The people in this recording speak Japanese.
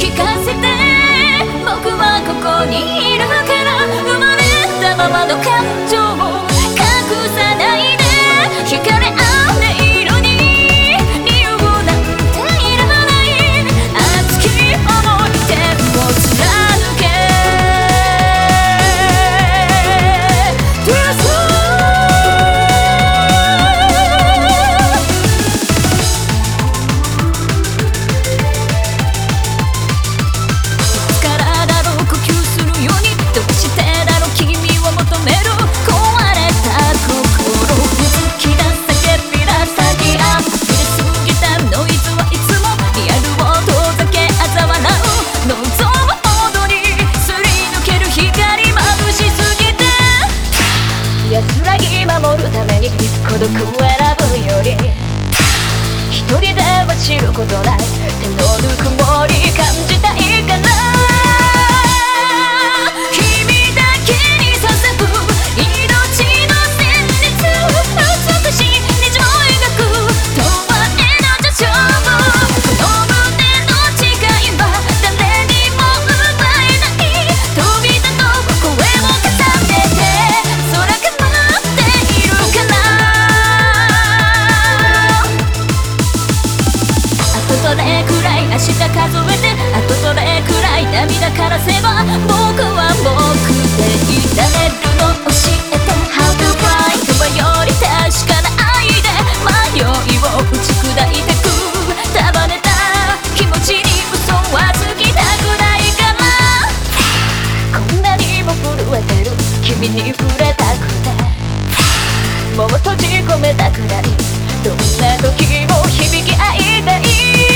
聞かせて僕はここに。いる孤独を選ぶより。一人では知ることない。手のぬくもり感じたいからし数えてあとそれくらい涙からせば僕は僕でいられるの教えて。How to fly 雲より確かな愛で迷いを打ち砕いてく。束ねた気持ちに嘘はつきたくないからこんなにも震えてる。君に触れたくて。もう閉じ込めたくない。どんな時も響き合いたい。